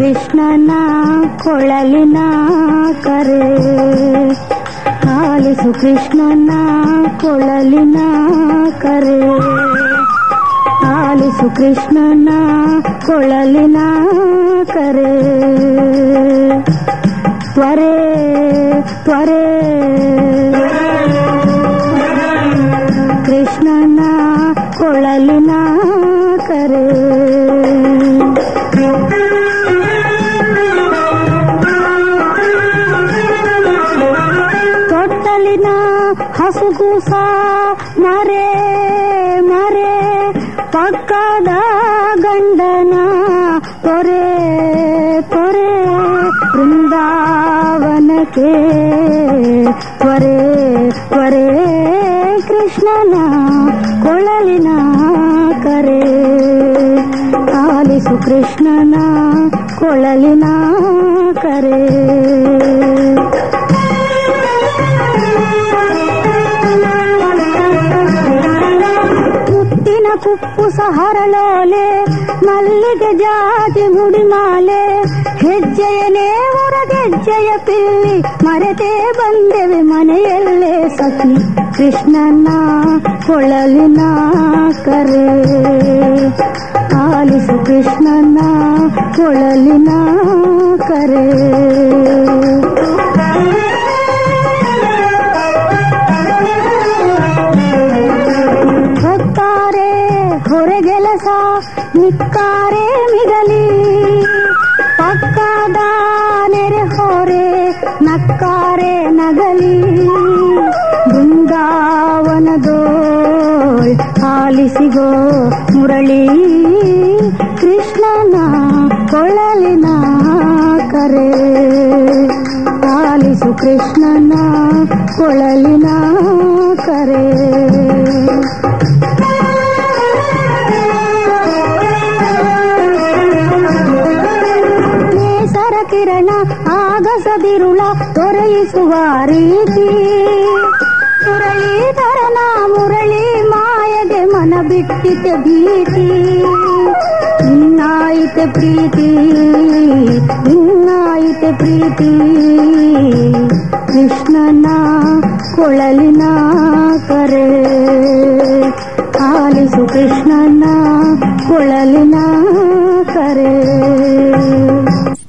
ಕೃಷ್ಣನ ಕೊಳಲಿನ ಕರೆ ಆಲಿಸು ಕೃಷ್ಣನ ಕೊಳಲಿನ ಕರೆ ಆಲಿಸು ಕೃಷ್ಣನ ಕೊಳಲಿನ ಕರೆ ತ್ವರೆ ತ್ವರೆ ಹಸುಗೂಸ, ಮರೆ ಮರೆ, ಪಕ್ಕದ ಗಂಡನ ಪೊರೆ ಪೊರೆ ಬೃಂದಾವನಕ್ಕೆ ತ್ವರೆ ತ್ವರೆ ಕೃಷ್ಣನ ಕೊಳಲಿನ ಕರೆ. ಆಲಿಸು ಕೃಷ್ಣನ ಕೊಳಲಿನ ಕರೆ. ಮುತ್ತಿನ ಕುಪ್ಪುಸ ಹರಳೋಲೆ ಮಲ್ಲಿಗೆ ಜಾಜಿ ಮುಡಿಮಾಲೆ ಹೆಜ್ಜೆಯನೇ ಹೊರಗೆಜ್ಜೆಯ ಪಿಲ್ಲಿ ಮರೆತೇ ಬಂದೆವೆ ಮನೆಯಲ್ಲೇ ಸಖಿ ಕೃಷ್ಣನ ಕೊಳಲಿನ ಕರೆ ಆಲಿಸು ಕೃಷ್ಣನ ಕೊಳಲಿನ ಕರೆ ನಿಕ್ಕಾರೆ ಮಿಗಲಿ ಪಕ್ಕದ ನೆರೆ ಹೊರೆ, ನಕ್ಕಾರೆ ನಗಲಿ. ಬೃಂದಾವನದೋ, ಆಲಿಸಿಗೋ ಮುರಳಿ, ಕೃಷ್ಣನ ಕೊಳಲಿನ ಕರೆ. ಆಲಿಸು ಕೃಷ್ಣನ ಕೊಳಲಿನ ಕರೆ. ಕಿರಣ ಆಗಸದಿರುಳ ತೊರೆಯಿಸುವ ರೀತಿ. ಮುರಳೀಧರನ ಮುರಳಿ ಮಾಯಗೆ ಮನ ಬಿಟ್ಟಿತೆ ಭೀತಿ. ಇನ್ನಾಯಿತೆ ಪ್ರೀತಿ ಇನ್ನಾಯಿತೆ ಪ್ರೀತಿ. ಕೃಷ್ಣನ ಕೊಳಲಿನ ಕರೆ, ಆಲಿಸು ಕೃಷ್ಣನ ಕೊಳಲಿನ